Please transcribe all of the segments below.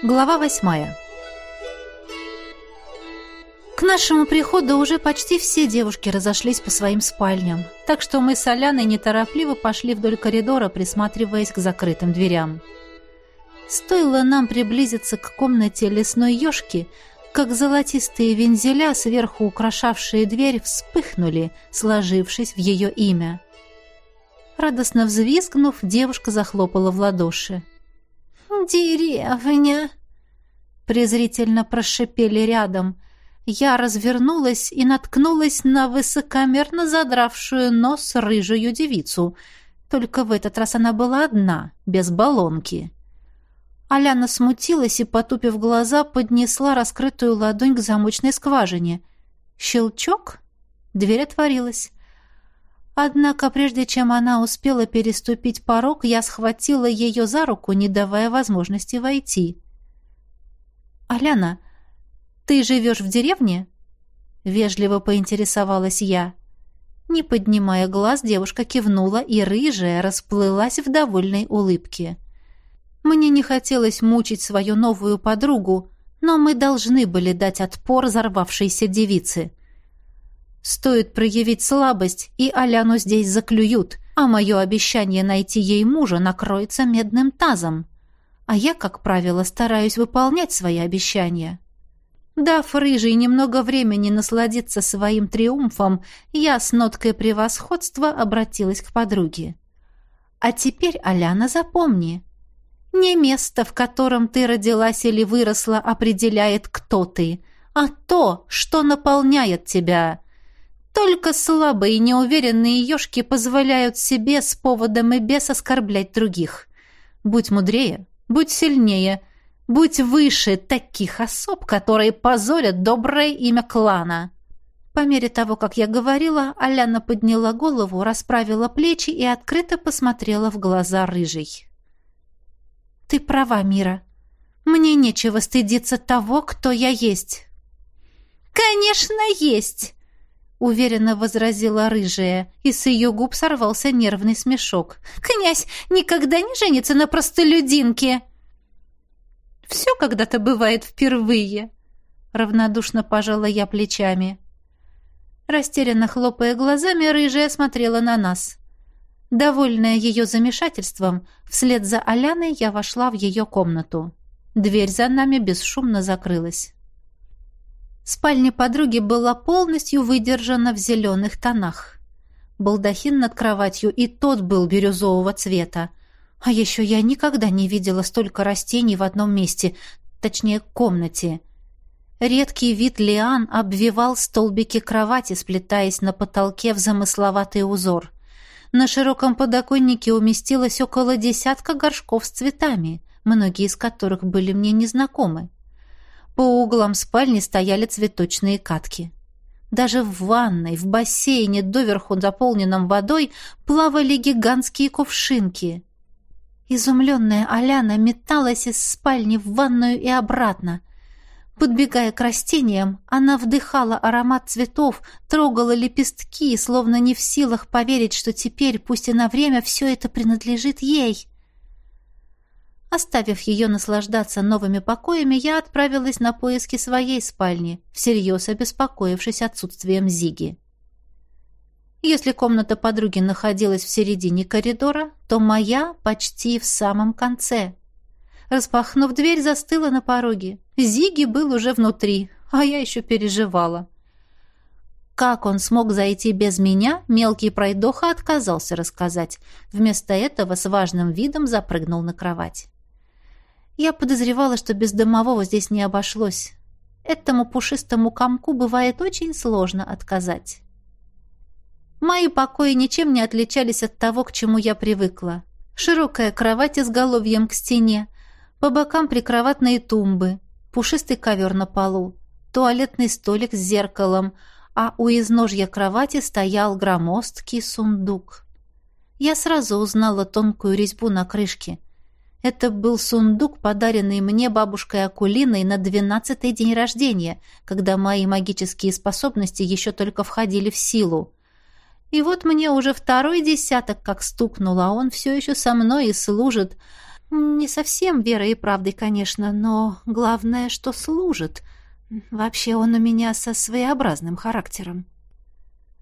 Глава восьмая. К нашему приходу уже почти все девушки разошлись по своим спальням, так что мы с Аляной неторопливо пошли вдоль коридора, присматриваясь к закрытым дверям. Стоило нам приблизиться к комнате лесной ёшки, как золотистые вензеля, сверху украшавшие дверь, вспыхнули, сложившись в ее имя. Радостно взвизгнув, девушка захлопала в ладоши. — «Деревня!» Презрительно прошипели рядом. Я развернулась и наткнулась на высокомерно задравшую нос рыжую девицу. Только в этот раз она была одна, без баллонки. Аляна смутилась и, потупив глаза, поднесла раскрытую ладонь к замочной скважине. Щелчок? Дверь отворилась. Однако, прежде чем она успела переступить порог, я схватила ее за руку, не давая возможности войти. «Аляна, ты живешь в деревне?» — вежливо поинтересовалась я. Не поднимая глаз, девушка кивнула, и рыжая расплылась в довольной улыбке. Мне не хотелось мучить свою новую подругу, но мы должны были дать отпор взорвавшейся девице. Стоит проявить слабость, и Аляну здесь заклюют, а мое обещание найти ей мужа накроется медным тазом. А я, как правило, стараюсь выполнять свои обещания. Дав рыжий немного времени насладиться своим триумфом, я с ноткой превосходства обратилась к подруге. «А теперь, Аляна, запомни, не место, в котором ты родилась или выросла, определяет, кто ты, а то, что наполняет тебя». Только слабые и неуверенные ежки позволяют себе с поводом и без оскорблять других. Будь мудрее, будь сильнее, будь выше таких особ, которые позорят доброе имя клана. По мере того, как я говорила, Аляна подняла голову, расправила плечи и открыто посмотрела в глаза рыжей. «Ты права, Мира. Мне нечего стыдиться того, кто я есть». «Конечно, есть!» Уверенно возразила рыжая, и с ее губ сорвался нервный смешок. «Князь никогда не женится на простолюдинке!» «Все когда-то бывает впервые!» Равнодушно пожала я плечами. Растерянно хлопая глазами, рыжая смотрела на нас. Довольная ее замешательством, вслед за Аляной я вошла в ее комнату. Дверь за нами бесшумно закрылась. Спальня подруги была полностью выдержана в зеленых тонах. Балдахин над кроватью и тот был бирюзового цвета. А еще я никогда не видела столько растений в одном месте, точнее, комнате. Редкий вид лиан обвивал столбики кровати, сплетаясь на потолке в замысловатый узор. На широком подоконнике уместилось около десятка горшков с цветами, многие из которых были мне незнакомы. По углам спальни стояли цветочные катки. Даже в ванной, в бассейне, доверху заполненном водой, плавали гигантские кувшинки. Изумленная Аляна металась из спальни в ванную и обратно. Подбегая к растениям, она вдыхала аромат цветов, трогала лепестки, словно не в силах поверить, что теперь, пусть и на время, все это принадлежит ей. Оставив ее наслаждаться новыми покоями, я отправилась на поиски своей спальни, всерьез обеспокоившись отсутствием Зиги. Если комната подруги находилась в середине коридора, то моя почти в самом конце. Распахнув дверь, застыла на пороге. Зиги был уже внутри, а я еще переживала. Как он смог зайти без меня, мелкий пройдоха отказался рассказать. Вместо этого с важным видом запрыгнул на кровать. Я подозревала, что без домового здесь не обошлось. Этому пушистому комку бывает очень сложно отказать. Мои покои ничем не отличались от того, к чему я привыкла. Широкая кровать с головьем к стене, по бокам прикроватные тумбы, пушистый ковер на полу, туалетный столик с зеркалом, а у изножья кровати стоял громоздкий сундук. Я сразу узнала тонкую резьбу на крышке — это был сундук, подаренный мне бабушкой Акулиной на двенадцатый день рождения, когда мои магические способности еще только входили в силу. И вот мне уже второй десяток как стукнуло, а он все еще со мной и служит. Не совсем верой и правдой, конечно, но главное, что служит. Вообще он у меня со своеобразным характером.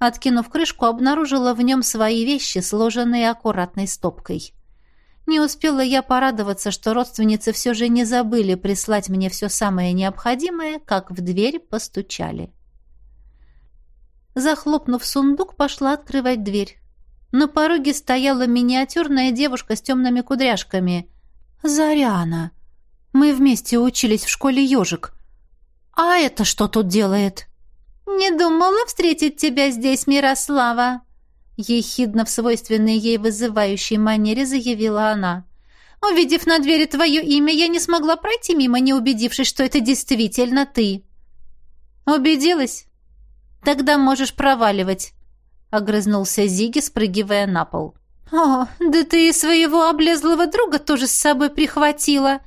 Откинув крышку, обнаружила в нем свои вещи, сложенные аккуратной стопкой. Не успела я порадоваться, что родственницы все же не забыли прислать мне все самое необходимое, как в дверь постучали. Захлопнув сундук, пошла открывать дверь. На пороге стояла миниатюрная девушка с темными кудряшками. «Заряна! Мы вместе учились в школе «Ежик». А это что тут делает?» «Не думала встретить тебя здесь, Мирослава!» Ехидно в свойственной ей вызывающей манере заявила она. «Увидев на двери твое имя, я не смогла пройти мимо, не убедившись, что это действительно ты». «Убедилась? Тогда можешь проваливать», — огрызнулся Зиги, спрыгивая на пол. «О, да ты и своего облезлого друга тоже с собой прихватила!»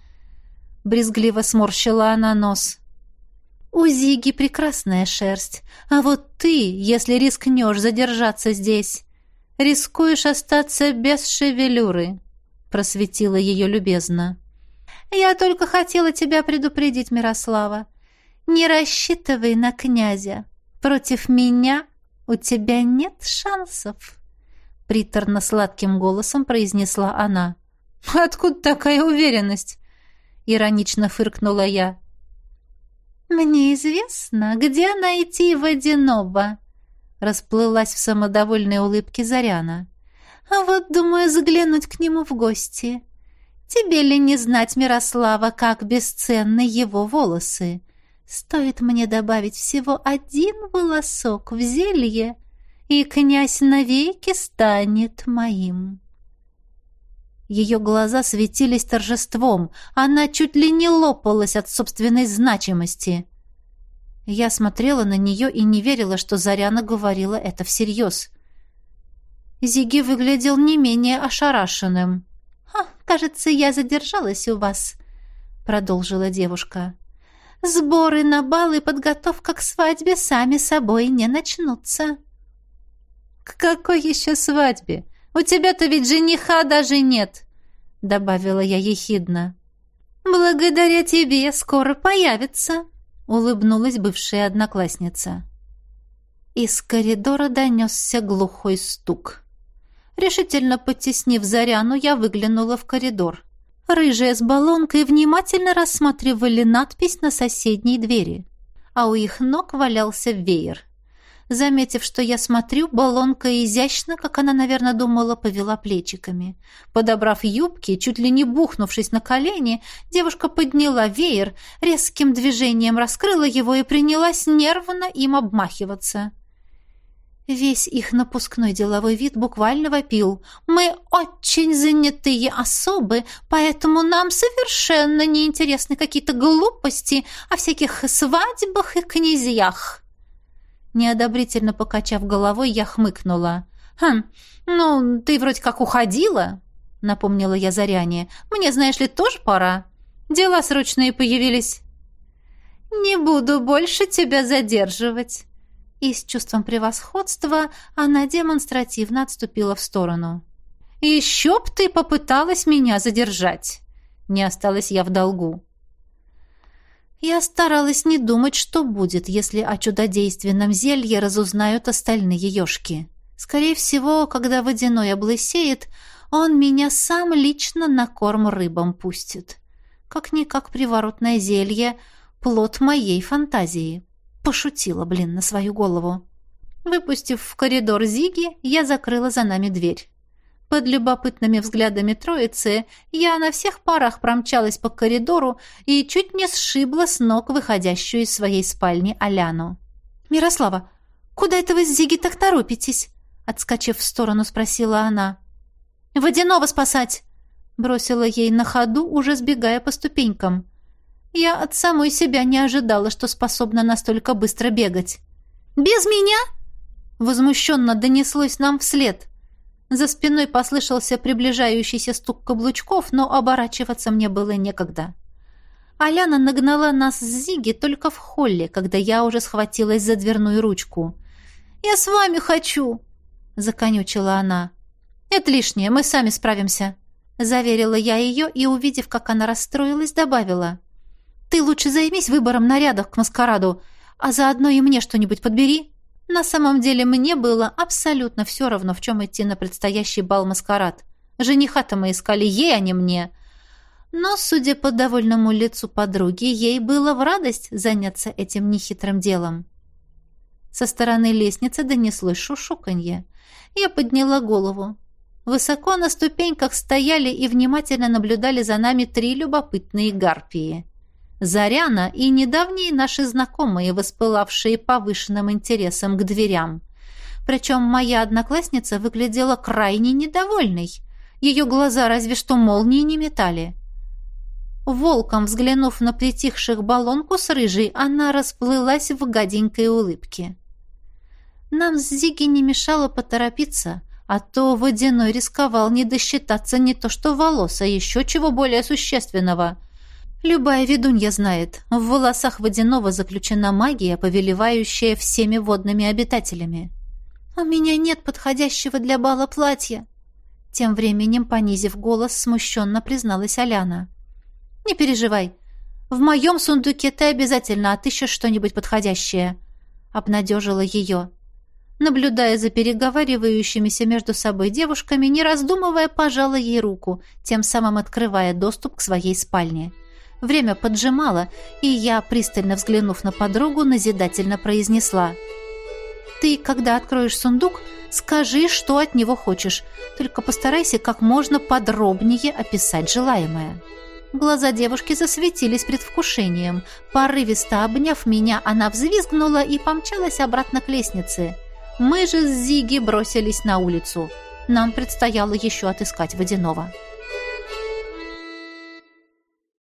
Брезгливо сморщила она нос. У Зиги прекрасная шерсть, а вот ты, если рискнешь задержаться здесь, рискуешь остаться без шевелюры», — просветила ее любезно. «Я только хотела тебя предупредить, Мирослава. Не рассчитывай на князя. Против меня у тебя нет шансов», — приторно-сладким голосом произнесла она. «Откуда такая уверенность?» — иронично фыркнула я. «Мне известно, где найти водяного», — расплылась в самодовольной улыбке Заряна. «А вот думаю заглянуть к нему в гости. Тебе ли не знать, Мирослава, как бесценны его волосы? Стоит мне добавить всего один волосок в зелье, и князь навеки станет моим». Ее глаза светились торжеством. Она чуть ли не лопалась от собственной значимости. Я смотрела на нее и не верила, что Заряна говорила это всерьез. Зиги выглядел не менее ошарашенным. «Кажется, я задержалась у вас», — продолжила девушка. «Сборы на бал и подготовка к свадьбе сами собой не начнутся». «К какой еще свадьбе? У тебя-то ведь жениха даже нет!» — добавила я ехидно. «Благодаря тебе скоро появится», — улыбнулась бывшая одноклассница. Из коридора донесся глухой стук. Решительно подтеснив Заряну, я выглянула в коридор. Рыжая с баллонкой внимательно рассматривали надпись на соседней двери, а у их ног валялся веер. Заметив, что я смотрю, баллонка изящно, как она, наверное, думала, повела плечиками. Подобрав юбки, чуть ли не бухнувшись на колени, девушка подняла веер, резким движением раскрыла его и принялась нервно им обмахиваться. Весь их напускной деловой вид буквально вопил. «Мы очень занятые особы, поэтому нам совершенно неинтересны какие-то глупости о всяких свадьбах и князьях». Неодобрительно покачав головой, я хмыкнула. «Хм, ну, ты вроде как уходила», — напомнила я Заряне. «Мне, знаешь ли, тоже пора. Дела срочные появились». «Не буду больше тебя задерживать». И с чувством превосходства она демонстративно отступила в сторону. «Еще б ты попыталась меня задержать!» Не осталась я в долгу. Я старалась не думать, что будет, если о чудодейственном зелье разузнают остальные ешки. Скорее всего, когда водяной облысеет, он меня сам лично на корм рыбам пустит. Как-никак приворотное зелье — плод моей фантазии. Пошутила, блин, на свою голову. Выпустив в коридор Зиги, я закрыла за нами дверь. Под любопытными взглядами троицы я на всех парах промчалась по коридору и чуть не сшибла с ног выходящую из своей спальни Аляну. «Мирослава, куда это вы с Зиги так торопитесь?» Отскочив в сторону, спросила она. «Водяного спасать!» Бросила ей на ходу, уже сбегая по ступенькам. Я от самой себя не ожидала, что способна настолько быстро бегать. «Без меня?» Возмущенно донеслось нам вслед – за спиной послышался приближающийся стук каблучков, но оборачиваться мне было некогда. Аляна нагнала нас с Зиги только в холле, когда я уже схватилась за дверную ручку. «Я с вами хочу!» — законючила она. «Это лишнее, мы сами справимся», — заверила я ее и, увидев, как она расстроилась, добавила. «Ты лучше займись выбором нарядов к маскараду, а заодно и мне что-нибудь подбери». На самом деле мне было абсолютно все равно, в чем идти на предстоящий бал-маскарад. Жениха-то мы искали ей, а не мне. Но, судя по довольному лицу подруги, ей было в радость заняться этим нехитрым делом. Со стороны лестницы донеслось шушуканье. Я подняла голову. Высоко на ступеньках стояли и внимательно наблюдали за нами три любопытные гарпии. Заряна и недавние наши знакомые, воспылавшие повышенным интересом к дверям. Причем моя одноклассница выглядела крайне недовольной. Ее глаза разве что молнии не метали. Волком взглянув на притихших баллонку с рыжей, она расплылась в гаденькой улыбке. Нам с Зиги не мешало поторопиться, а то водяной рисковал не досчитаться не то что волос, а еще чего более существенного. Любая ведунья знает, в волосах водяного заключена магия, повелевающая всеми водными обитателями. «У меня нет подходящего для бала платья», тем временем, понизив голос, смущенно призналась Аляна. «Не переживай. В моем сундуке ты обязательно отыщешь что-нибудь подходящее», — обнадежила ее. Наблюдая за переговаривающимися между собой девушками, не раздумывая, пожала ей руку, тем самым открывая доступ к своей спальне. Время поджимало, и я, пристально взглянув на подругу, назидательно произнесла. «Ты, когда откроешь сундук, скажи, что от него хочешь, только постарайся как можно подробнее описать желаемое». Глаза девушки засветились предвкушением. Порывисто обняв меня, она взвизгнула и помчалась обратно к лестнице. Мы же с Зиги бросились на улицу. Нам предстояло еще отыскать водяного.